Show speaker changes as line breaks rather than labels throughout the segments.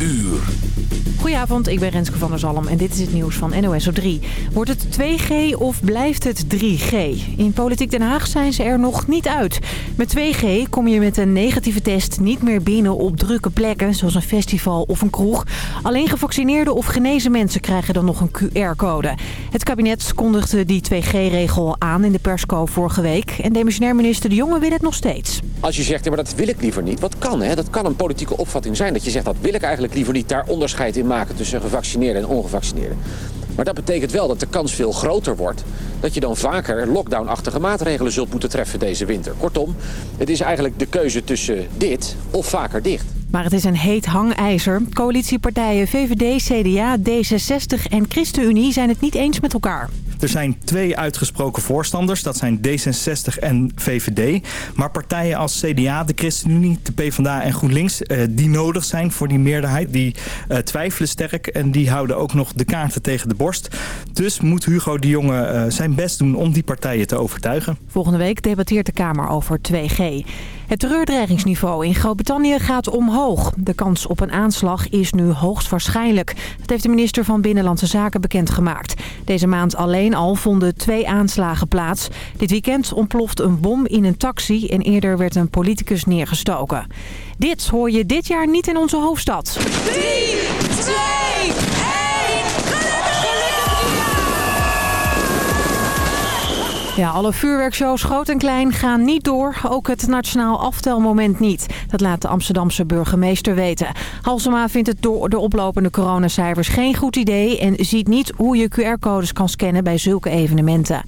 uur.
Goedenavond, ik ben Renske van der Zalm en dit is het nieuws van NOS op 3. Wordt het 2G of blijft het 3G? In Politiek Den Haag zijn ze er nog niet uit. Met 2G kom je met een negatieve test niet meer binnen op drukke plekken... zoals een festival of een kroeg. Alleen gevaccineerde of genezen mensen krijgen dan nog een QR-code. Het kabinet kondigde die 2G-regel aan in de persco vorige week... en demissionair minister De Jonge wil het nog steeds.
Als je zegt, maar dat wil ik liever niet. Wat kan, hè? Dat kan een politieke opvatting zijn. Dat je zegt, dat wil ik eigenlijk liever niet. Daar onderscheid in maken tussen gevaccineerden en ongevaccineerden. Maar dat betekent wel dat de kans veel groter wordt... dat je dan vaker lockdown-achtige maatregelen zult moeten treffen deze winter. Kortom, het is eigenlijk de keuze tussen dit of vaker dicht.
Maar het is een heet hangijzer. Coalitiepartijen VVD, CDA, D66 en ChristenUnie zijn het niet eens met elkaar.
Er zijn twee uitgesproken voorstanders, dat zijn D66 en VVD. Maar partijen als CDA, de ChristenUnie, de PvdA en GroenLinks... Eh, die nodig zijn voor die meerderheid, die eh, twijfelen sterk... en die houden ook nog de kaarten tegen de borst. Dus moet Hugo de Jonge eh, zijn best doen om die partijen te overtuigen.
Volgende week debatteert de Kamer over 2G. Het terreurdreigingsniveau in Groot-Brittannië gaat omhoog. De kans op een aanslag is nu hoogstwaarschijnlijk. Dat heeft de minister van Binnenlandse Zaken bekendgemaakt. Deze maand alleen al vonden twee aanslagen plaats. Dit weekend ontploft een bom in een taxi en eerder werd een politicus neergestoken. Dit hoor je dit jaar niet in onze hoofdstad. 3, 2, Ja, alle vuurwerkshows, groot en klein, gaan niet door. Ook het nationaal aftelmoment niet. Dat laat de Amsterdamse burgemeester weten. Halsema vindt het door de oplopende coronacijfers geen goed idee... en ziet niet hoe je QR-codes kan scannen bij zulke evenementen.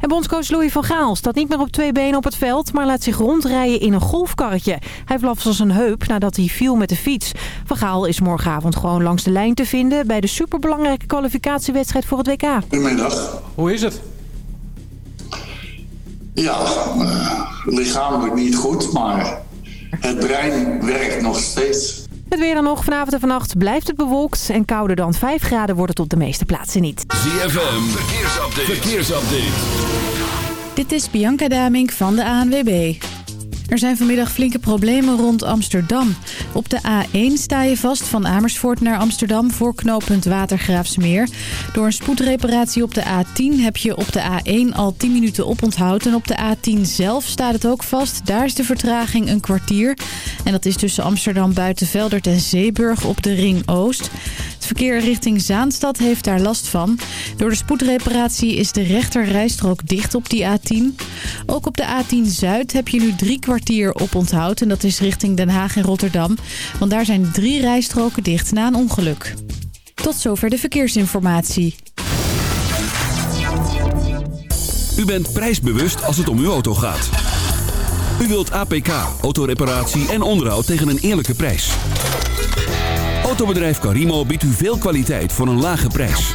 En bondscoach Louis van Gaal staat niet meer op twee benen op het veld... maar laat zich rondrijden in een golfkarretje. Hij heeft last van zijn heup nadat hij viel met de fiets. Van Gaal is morgenavond gewoon langs de lijn te vinden... bij de superbelangrijke kwalificatiewedstrijd voor het WK.
Goedemiddag.
Hoe is het?
Ja, uh, lichamelijk niet goed, maar het brein werkt nog steeds.
Het weer dan nog. Vanavond en vannacht blijft het bewolkt en kouder dan 5 graden wordt het op de meeste plaatsen niet.
ZFM, verkeersupdate. verkeersupdate.
Dit is Bianca Damink van de ANWB. Er zijn vanmiddag flinke problemen rond Amsterdam. Op de A1 sta je vast van Amersfoort naar Amsterdam voor knooppunt Watergraafsmeer. Door een spoedreparatie op de A10 heb je op de A1 al 10 minuten oponthoud. En op de A10 zelf staat het ook vast. Daar is de vertraging een kwartier. En dat is tussen Amsterdam Buitenveldert en Zeeburg op de Ring Oost. Het verkeer richting Zaanstad heeft daar last van. Door de spoedreparatie is de rechter rijstrook dicht op die A10. Ook op de A10 Zuid heb je nu drie kwartier op onthoud. En dat is richting Den Haag en Rotterdam. Want daar zijn drie rijstroken dicht na een ongeluk. Tot zover de verkeersinformatie.
U bent prijsbewust als het om uw auto gaat. U wilt APK, autoreparatie en onderhoud tegen een eerlijke prijs. Autobedrijf Carimo biedt u veel kwaliteit voor een lage prijs.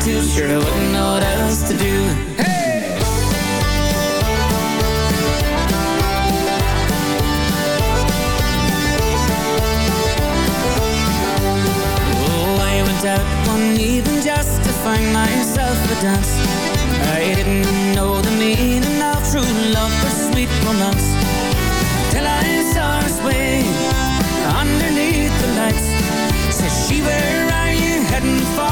Too. Sure, I wouldn't know what else to do. Hey! Oh, I went out one evening just to find myself a dance I didn't know the meaning of true love or sweet romance Till I saw her sway underneath the lights Said she, where are you heading for?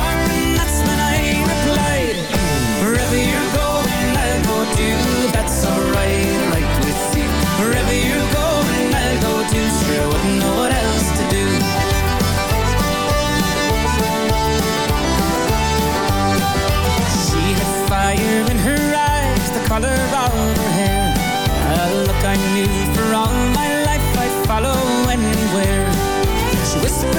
Listen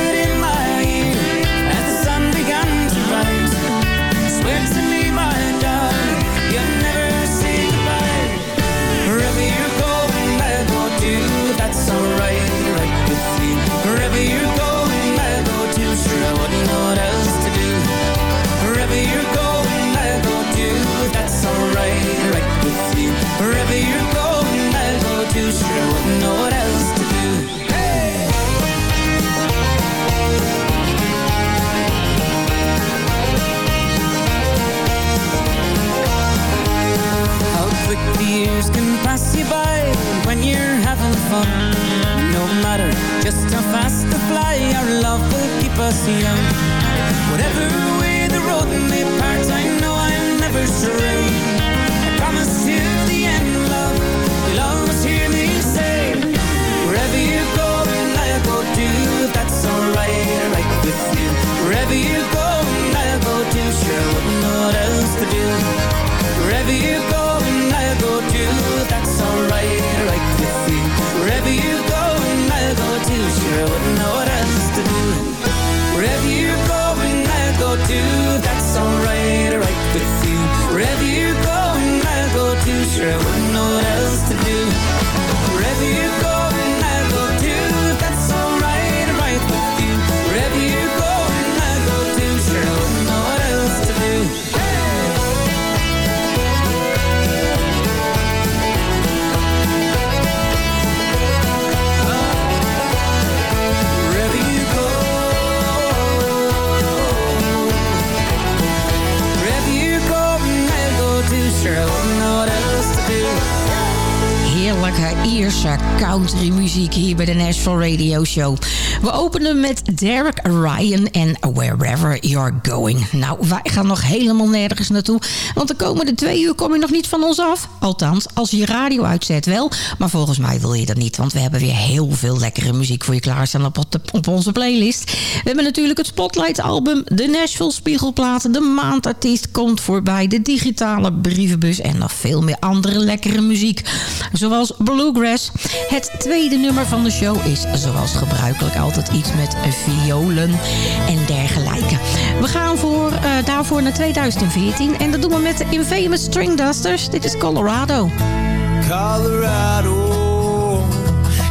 fun. No matter just how fast they fly, our love will keep us young. Whatever way the road may part, I know I'm never stray.
Heerlijke Ierse country muziek hier bij de Nashville Radio Show. We openen met Derek Ryan en Wherever You're Going. Nou, wij gaan nog helemaal nergens naartoe. Want de komende twee uur kom je nog niet van ons af. Althans, als je radio uitzet wel. Maar volgens mij wil je dat niet. Want we hebben weer heel veel lekkere muziek voor je klaarstaan op, op onze playlist. We hebben natuurlijk het Spotlight album. De Nashville Spiegelplaten. De maandartiest komt voorbij. De digitale brievenbus. En nog veel meer andere lekkere muziek. Zoals Bluegrass. Het tweede nummer van de show is zoals gebruikelijk altijd iets met violen en dergelijke. We gaan voor, eh, daarvoor naar 2014 en dat doen we met de Infamous String Dusters. Dit is Colorado.
Colorado.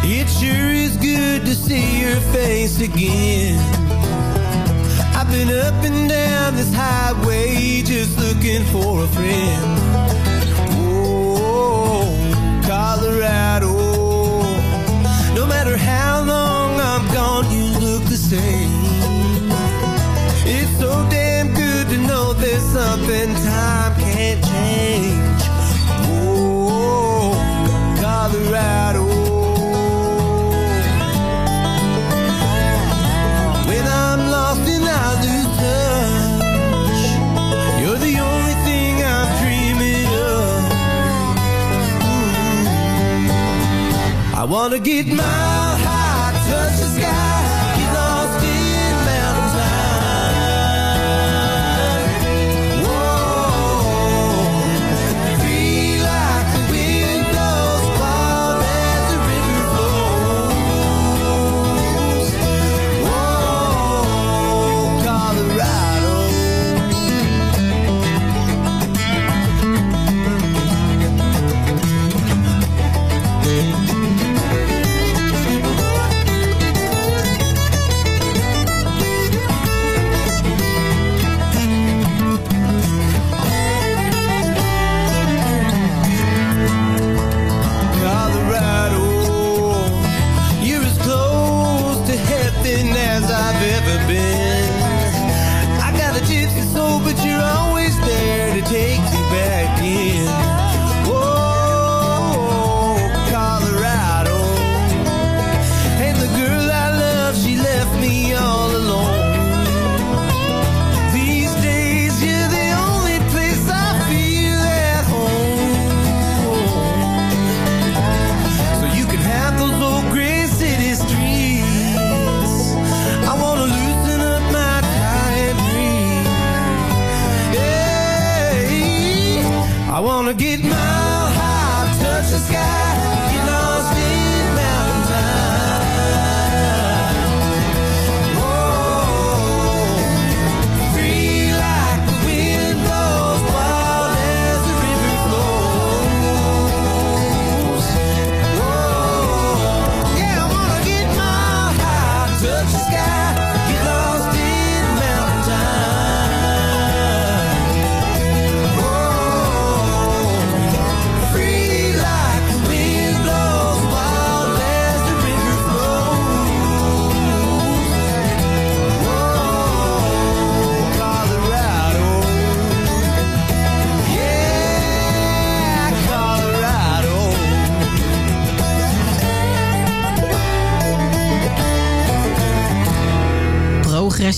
It sure is good to see your face again. I've been up and down this highway just looking for a friend. Colorado. No matter how long I'm gone, you look the same. It's so damn good to know there's something time can't change. Oh, Colorado. I wanna get mile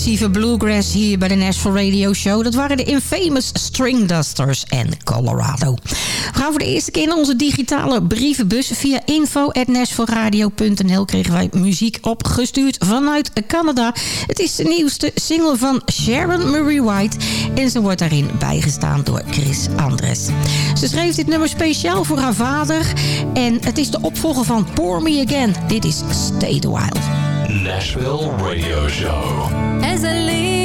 Progressieve bluegrass hier bij de Nashville Radio Show. Dat waren de infamous String Dusters en Colorado. We gaan voor de eerste keer in onze digitale brievenbus. Via info.nashvilleradio.nl kregen wij muziek opgestuurd vanuit Canada. Het is de nieuwste single van Sharon Marie White. En ze wordt daarin bijgestaan door Chris Andres. Ze schreef dit nummer speciaal voor haar vader. En het is de opvolger van Pour Me Again. Dit is Stay a While.
Nashville Radio Show.
As I live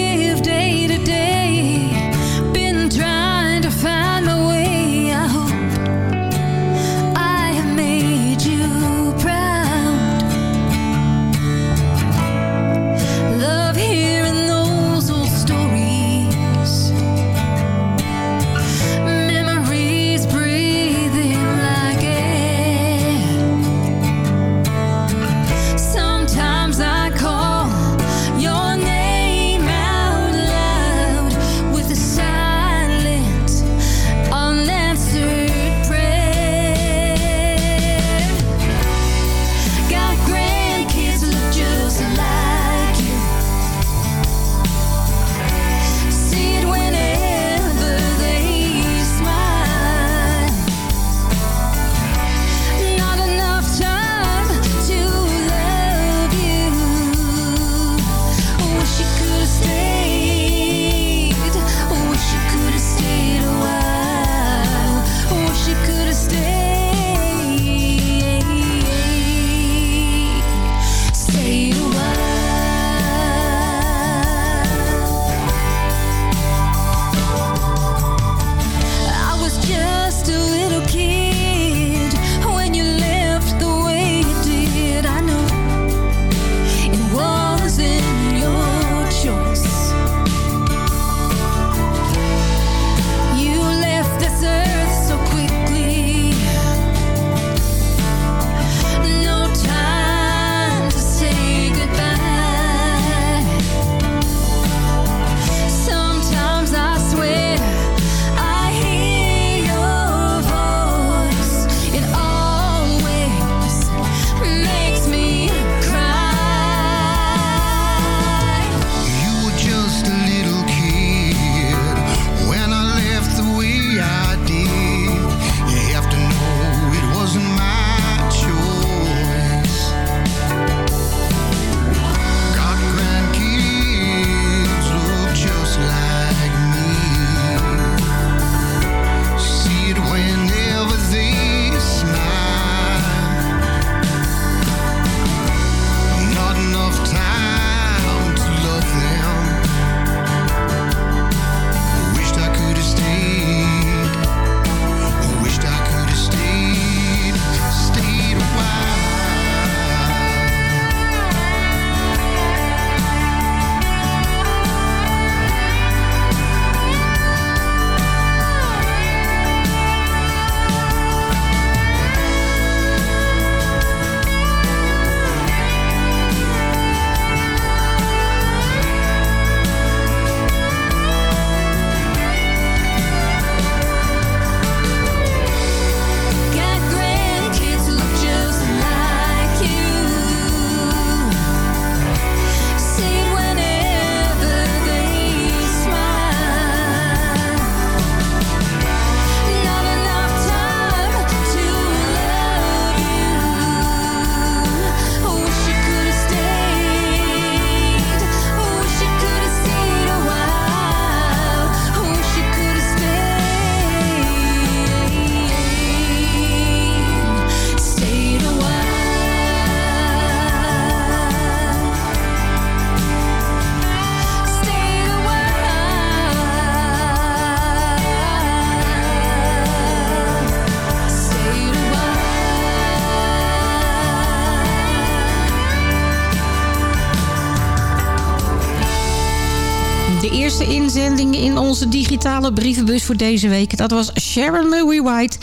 digitale brievenbus voor deze week. Dat was Sharon Louis White.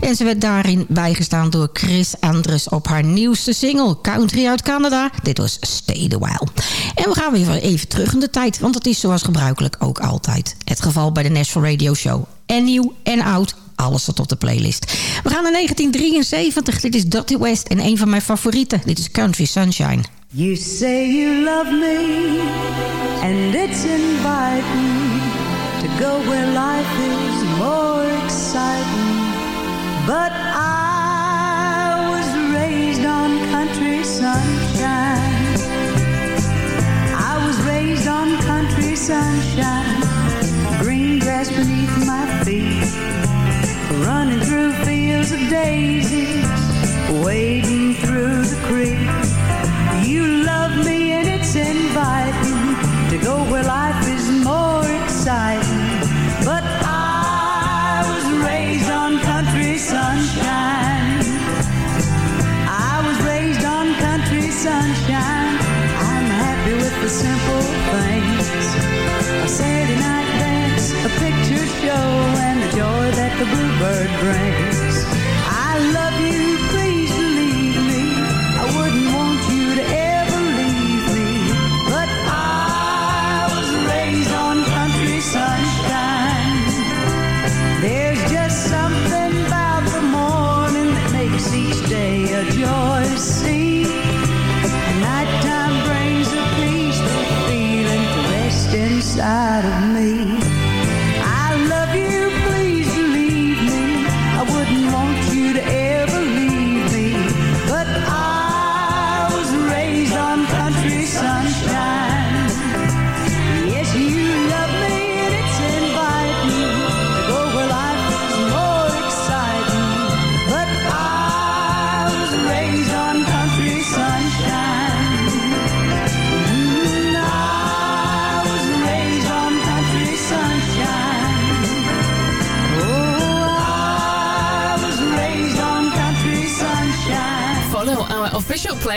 En ze werd daarin bijgestaan door Chris Andres op haar nieuwste single Country uit Canada. Dit was Stay the While. En we gaan weer even terug in de tijd, want dat is zoals gebruikelijk ook altijd het geval bij de Nashville Radio Show. En nieuw en oud, alles staat op de playlist. We gaan naar 1973. Dit is Dottie West en een van mijn favorieten. Dit is Country Sunshine.
You say you love me, and it's inviting go where life is more exciting. But I was raised on country sunshine. I was raised on country sunshine. Green grass beneath my feet, running through fields of daisies, wading through the creek. That the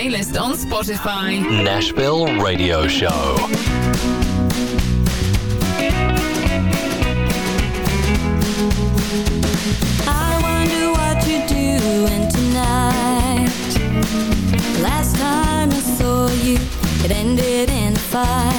playlist on Spotify.
Nashville Radio Show.
I wonder what you're doing tonight. Last time I saw you, it ended in a fight.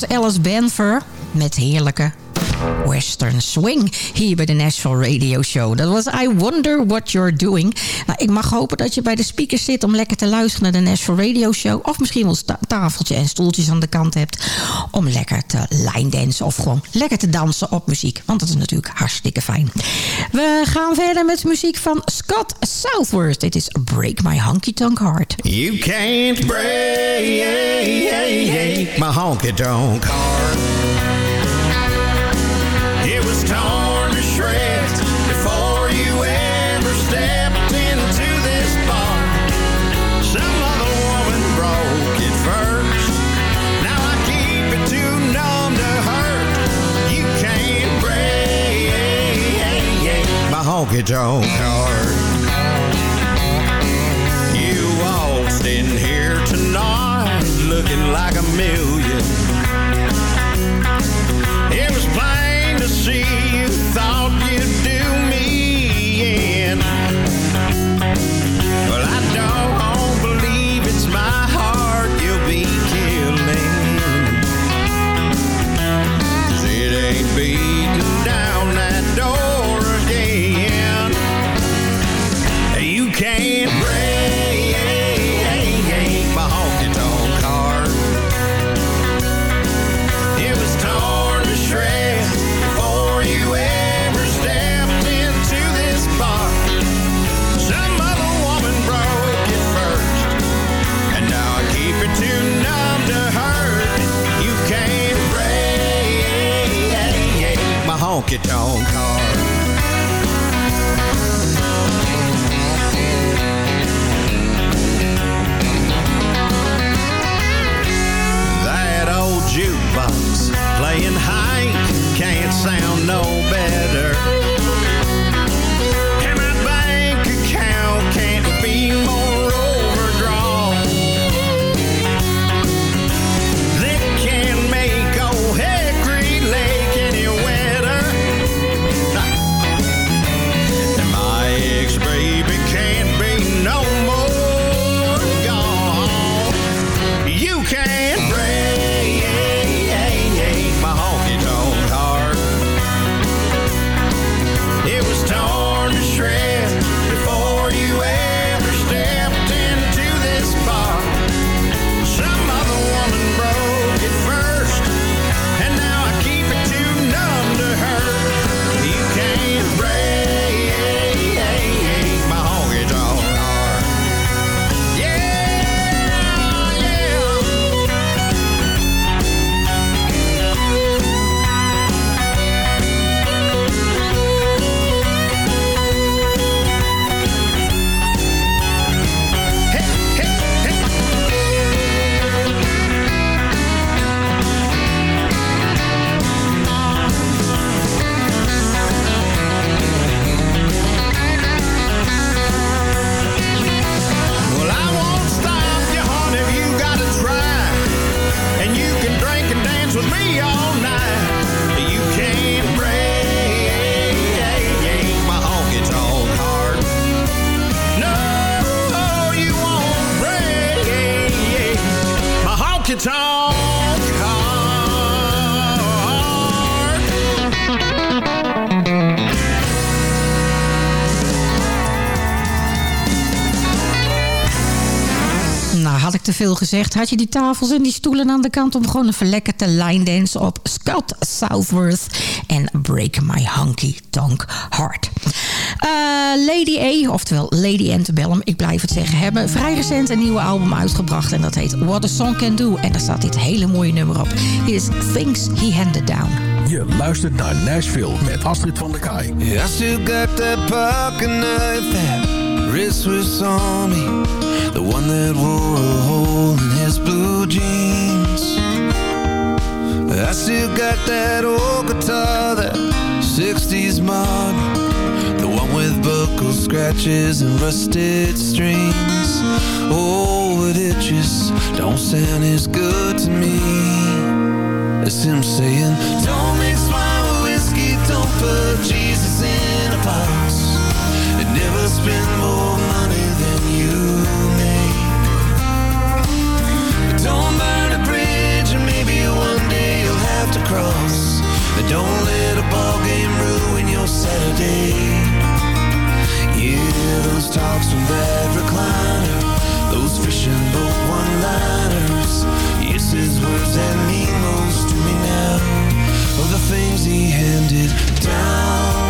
Was Alice Benfer met heerlijke Western Swing hier bij de Nashville Radio Show. Dat was I Wonder What You're Doing. Nou, ik mag hopen dat je bij de speakers zit om lekker te luisteren naar de Nashville Radio Show. Of misschien wel een tafeltje en stoeltjes aan de kant hebt om lekker te line dansen of gewoon lekker te dansen op muziek. Want dat is natuurlijk hartstikke fijn. We gaan verder met muziek van Scott Southworth. Dit is Break My Honky Tonk Heart.
You can't break my honky tonk heart. It was torn to shreds before you ever stepped into this bar. Some other woman broke it first. Now I keep it too numb to hurt. You can't break my honky tonk like a million.
Veel gezegd. Had je die tafels en die stoelen aan de kant... om gewoon even lekker te line dance op Scott Southworth en Break My Honky Tonk Heart. Eh, Lady A, oftewel Lady Antebellum, ik blijf het zeggen... hebben vrij recent een nieuwe album uitgebracht... en dat heet What a Song Can Do. En daar staat dit hele mooie nummer op. Is Things He Handed Down.
Je luistert naar Nashville met Astrid van der Kaai.
I still got that pocket knife was on me. The one that wore a hole in his blue jeans. I still got that old guitar, that 60s model. The one with buckle scratches and rusted strings. Oh, it just don't sound as good to me. It's him saying, Don't mix wine with whiskey, don't put Jesus in a box. cross. But don't let a ball game ruin your Saturday. Yeah, those talks from that recliner, those fishing boat one-liners. Yes, his words that mean most to me now of the things he handed down.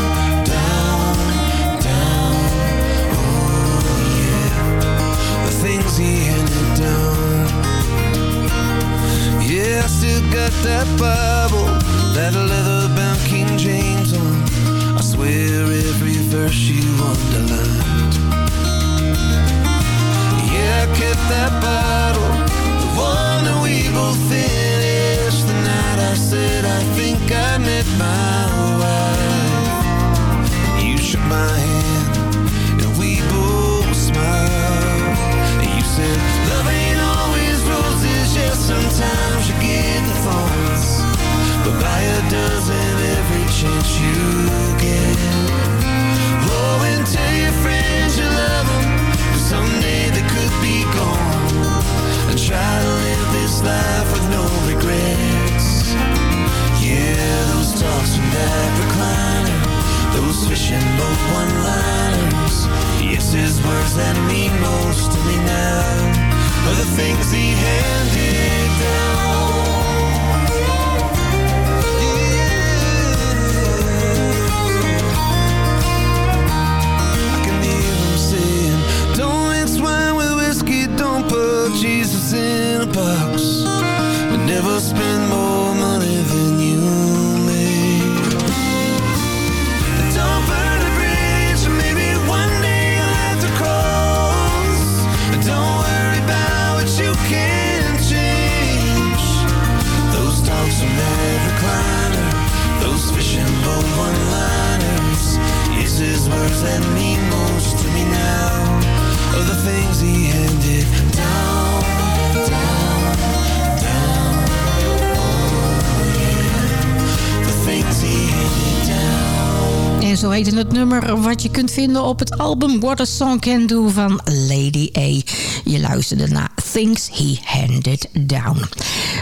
En zo heette het nummer wat je kunt vinden op het album What a Song Can Do van Lady A. Je luisterde naar Things He Handed Down.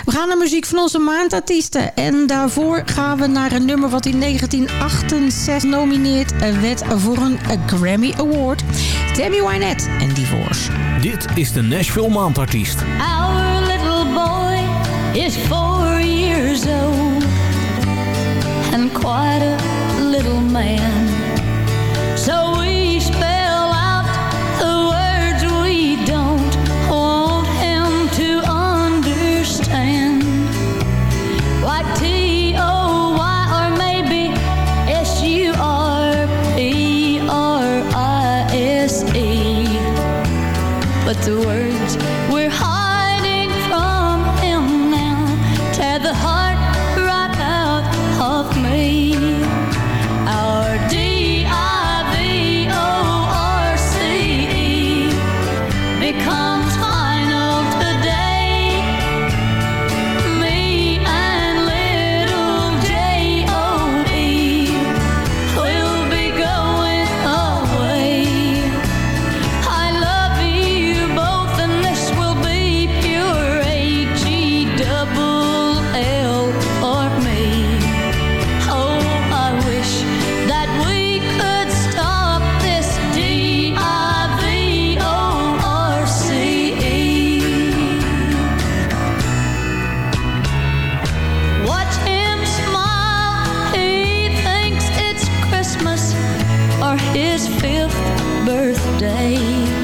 We gaan naar muziek van onze maandartiesten. En daarvoor gaan we naar een nummer wat in 1968 nomineerd werd voor een Grammy Award. Tammy Wynette en Divorce.
Dit is de Nashville Maandartiest.
Our little boy is 4 years old. And quite through my. for his fifth birthday.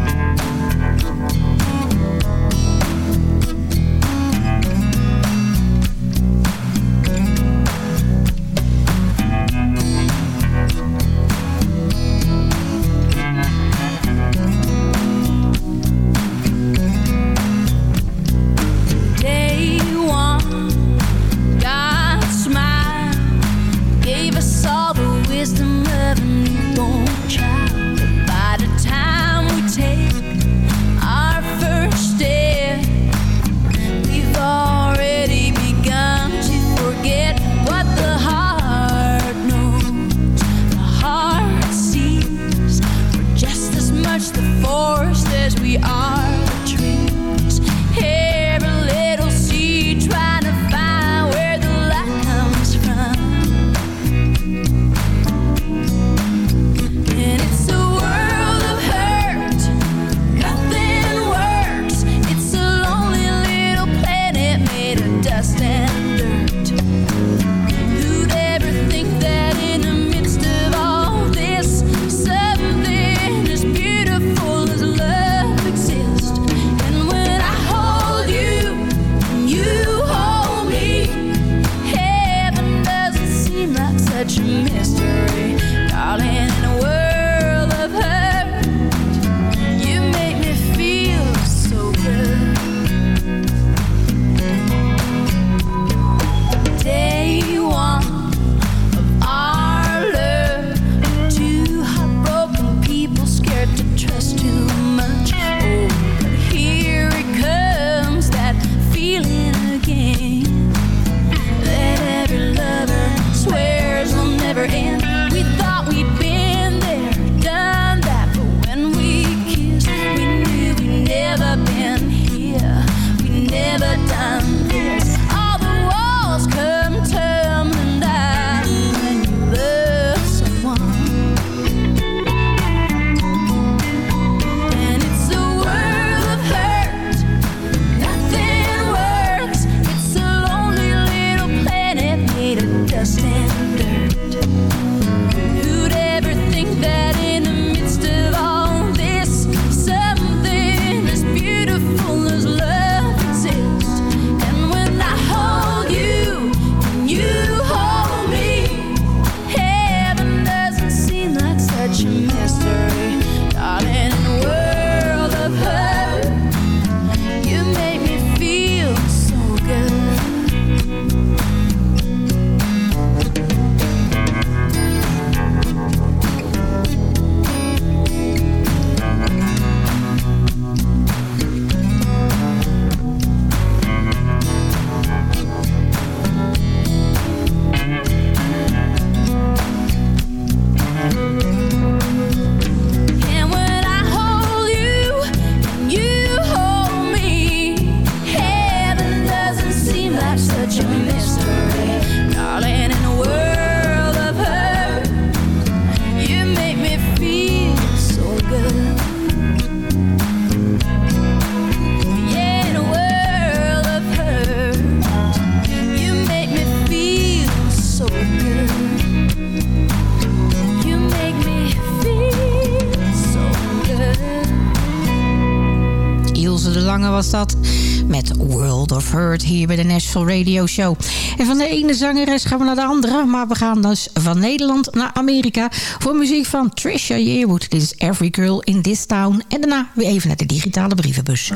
Heard hier bij de National Radio Show. En van de ene zangeres gaan we naar de andere. Maar we gaan dus van Nederland naar Amerika voor muziek van Trisha Yearwood. Dit is Every Girl in This Town. En daarna weer even naar de digitale brievenbus.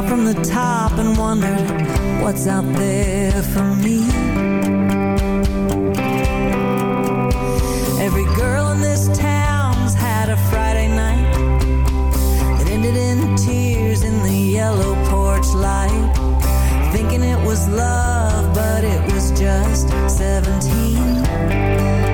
fell from the top and wondered what's out there for me. Every girl in this town's had a Friday night that ended in tears in the yellow porch light. Thinking it was love, but it was just 17.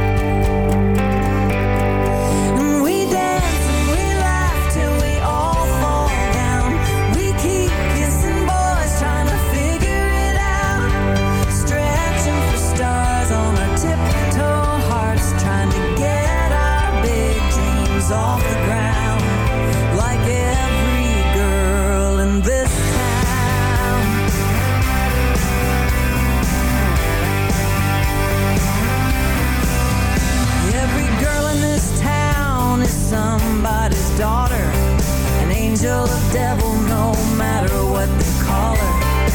devil no matter what they call her.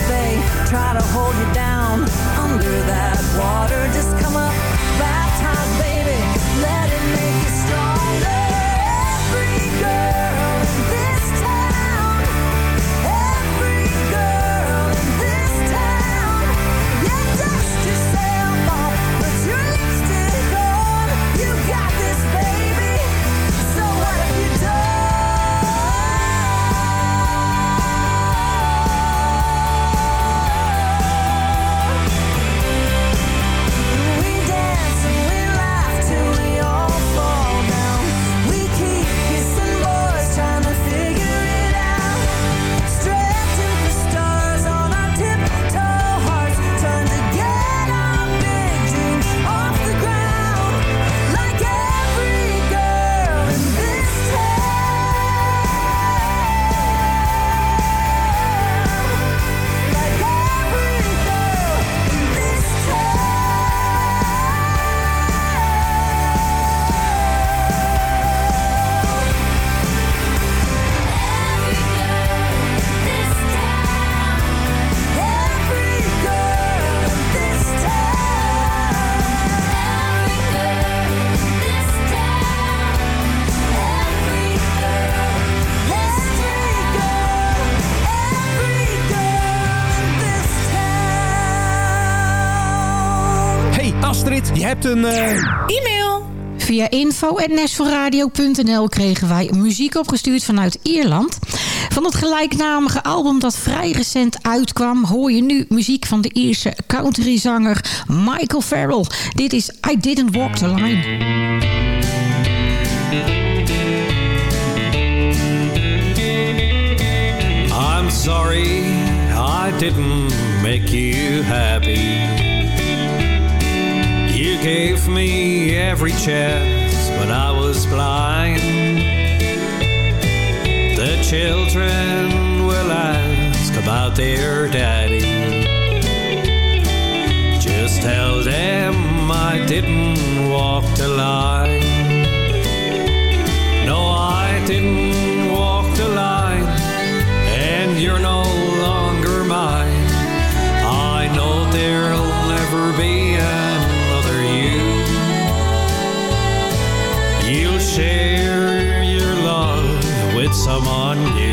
They try to hold you down under that water.
Just come up een... eh,
E-mail. Via info.nashvilleradio.nl kregen wij muziek opgestuurd vanuit Ierland. Van het gelijknamige album dat vrij recent uitkwam... hoor je nu muziek van de Ierse countryzanger Michael Farrell. Dit is I Didn't Walk the Line.
I'm sorry I didn't make you happy. Gave me every chance, but I was blind. The children will ask about their daddy. Just tell them I didn't walk the line. No, I didn't walk the line and you're no someone new.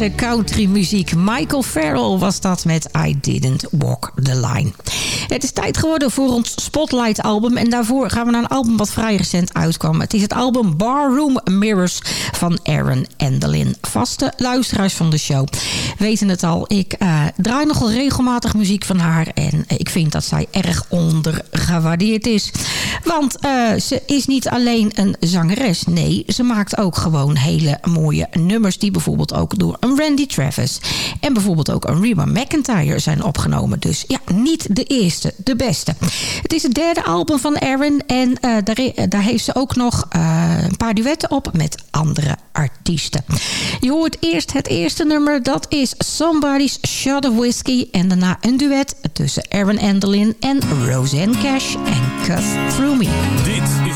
Ierse countrymuziek. Michael Farrell was dat met I Didn't Walk the Line. Het is tijd geworden voor ons Spotlight album. En daarvoor gaan we naar een album wat vrij recent uitkwam. Het is het album Barroom Mirrors van Aaron Endelin. Vaste luisteraars van de show weten het al. Ik eh, draai nogal regelmatig muziek van haar. En ik vind dat zij erg ondergewaardeerd is. Want eh, ze is niet alleen een zangeres. Nee, ze maakt ook gewoon hele mooie nummers... die bijvoorbeeld ook door een Randy Travis... en bijvoorbeeld ook een Reba McIntyre zijn opgenomen. Dus ja, niet de eerste, de beste. Het is het derde album van Aaron... en eh, daar, daar heeft ze ook nog eh, een paar duetten op met andere artiesten. Je hoort eerst het eerste nummer, dat is Somebody's Shot of Whiskey... en daarna een duet tussen Aaron Endelin en Roseanne Cash en Cut Through Me.
Dit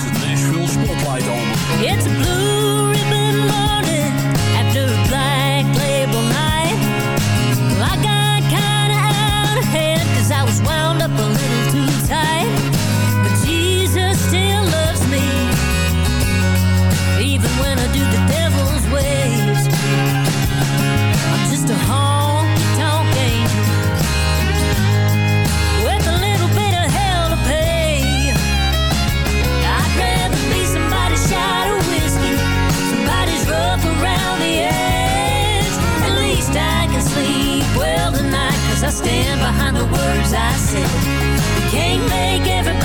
I said. You can't make everybody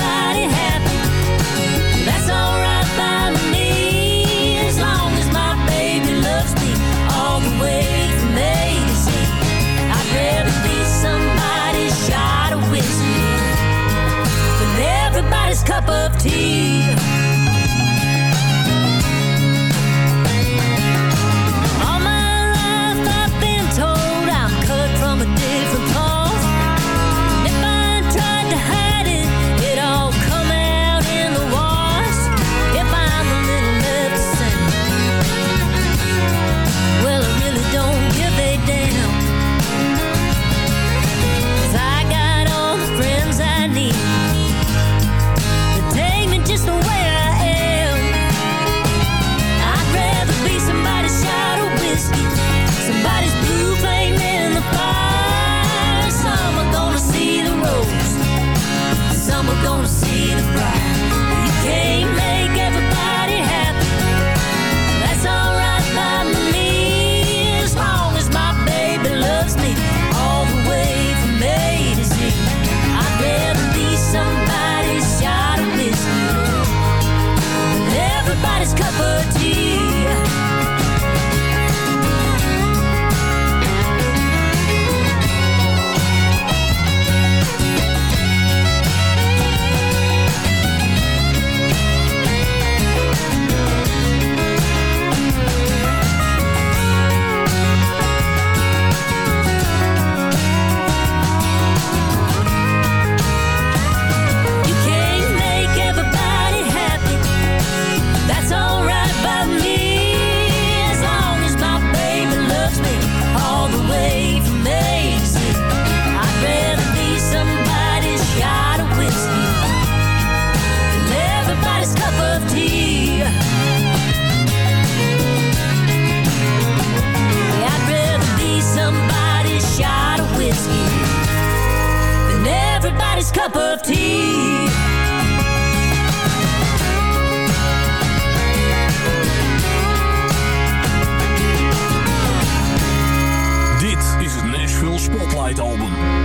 Album.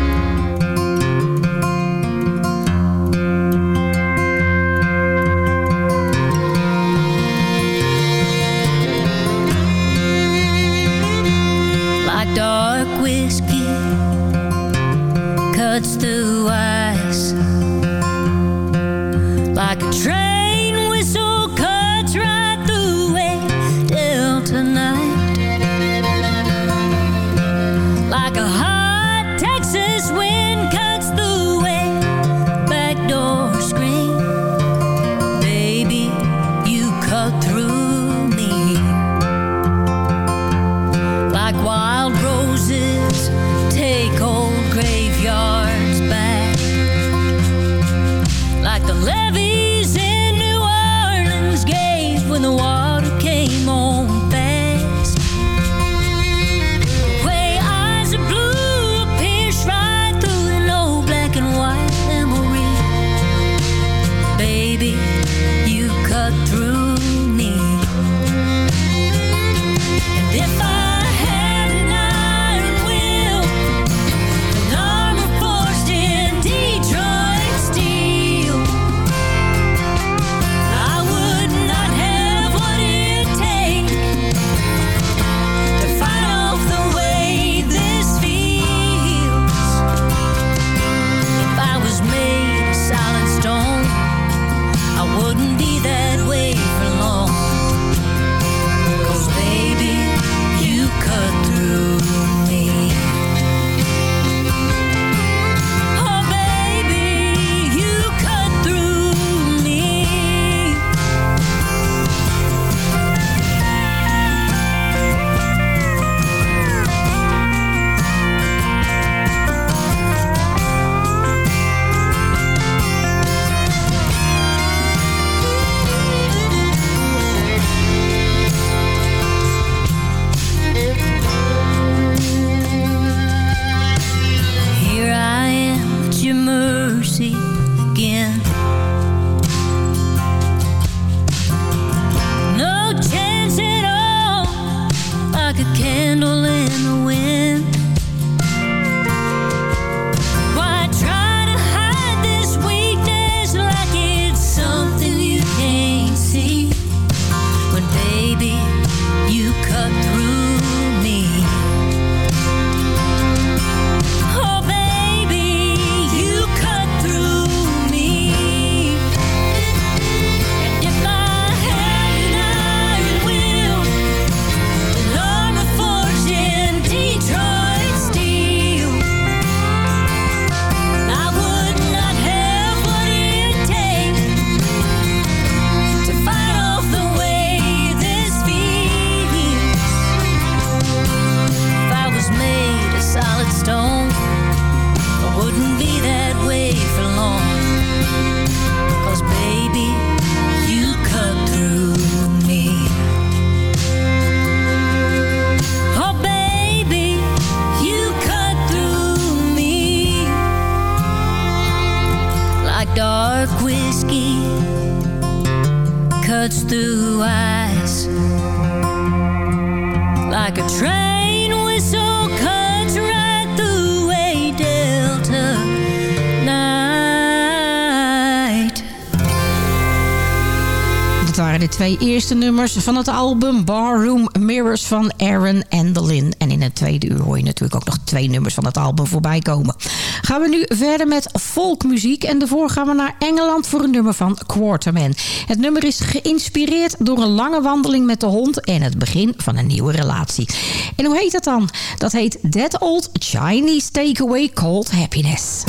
twee eerste nummers van het album Barroom Mirrors van Aaron Endelin. En in het tweede uur hoor je natuurlijk ook nog twee nummers van het album voorbij komen. Gaan we nu verder met folkmuziek. En daarvoor gaan we naar Engeland voor een nummer van Quarterman. Het nummer is geïnspireerd door een lange wandeling met de hond... en het begin van een nieuwe relatie. En hoe heet dat dan? Dat heet Dead Old Chinese Takeaway Called Happiness.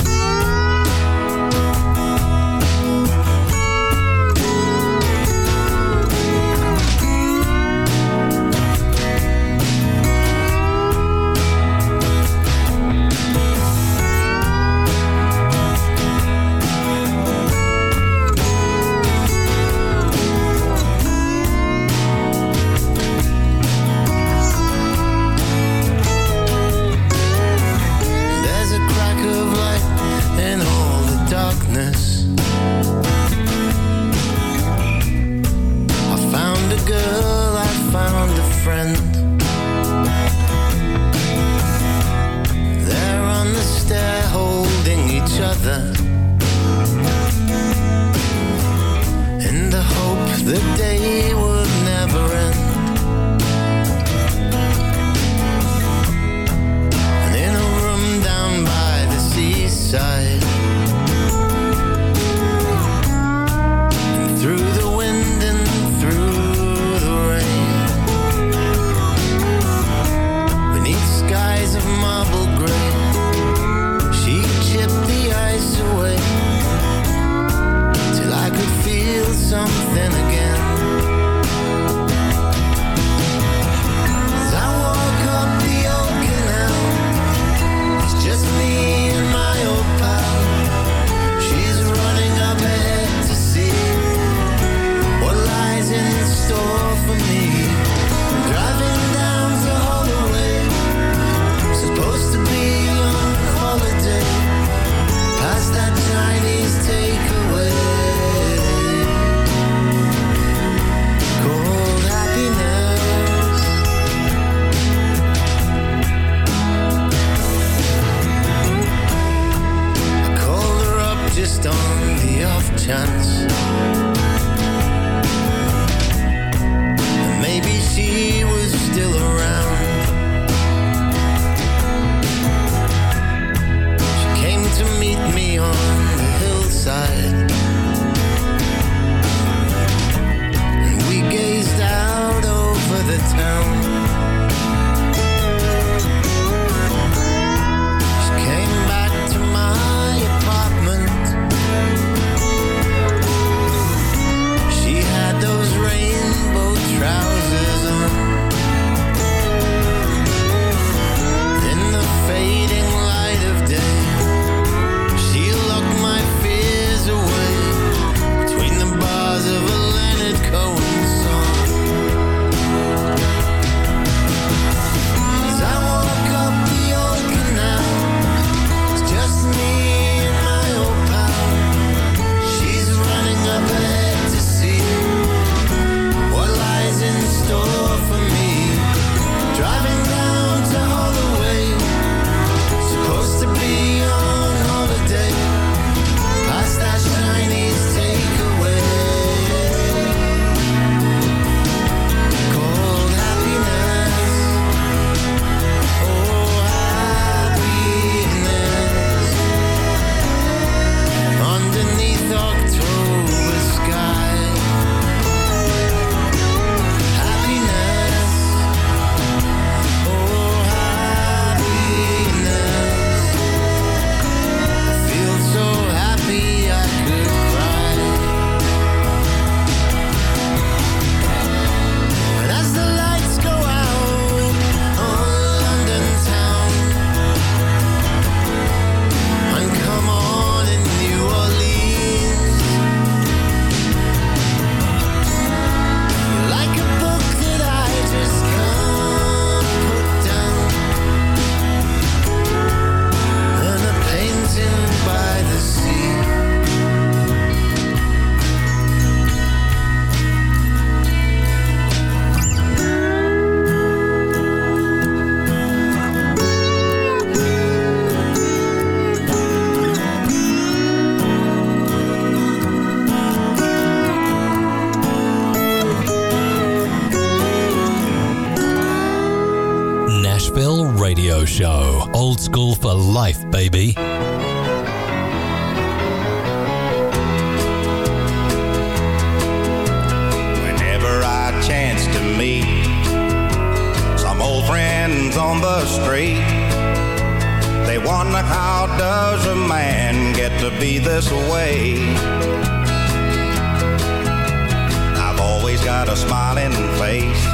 smiling face.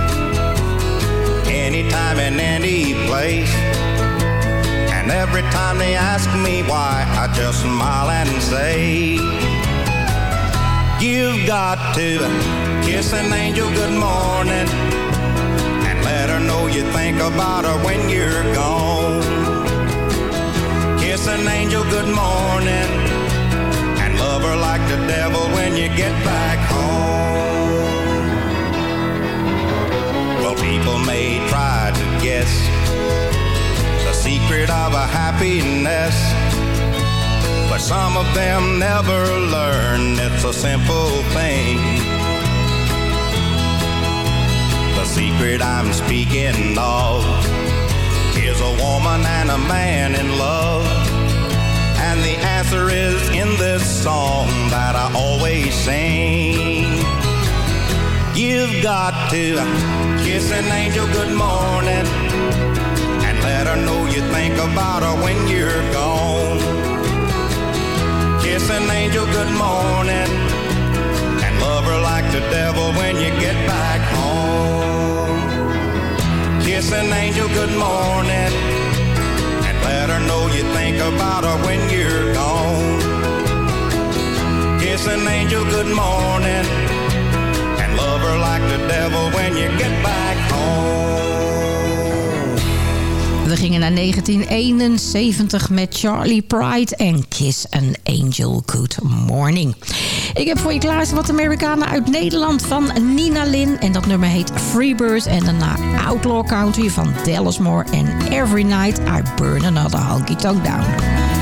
Anytime in any place. And every time they ask me why, I just smile and say, You've got to kiss an angel good morning and let her know you think about her when you're gone. Kiss an angel good morning and love her like the devil when you get back home. may try to guess the secret of a happiness. But some of them never learn it's a simple thing. The secret I'm speaking of is a woman and a man in love. And the answer is in this song that I always sing. You've got to kiss an angel good morning and let her know you think about her when you're gone. Kiss an angel good morning and love her like the devil when you get back home. Kiss an angel good morning and let her know you think about her when you're gone. Kiss an angel good morning when you get back.
We gingen naar 1971 met Charlie Pride en Kiss an Angel Good Morning. Ik heb voor je klaar wat Amerikanen uit Nederland van Nina Lynn. En dat nummer heet Freebird. En daarna Outlaw Country van Dallas Moore. En Every Night I Burn Another Honky Tonk Down.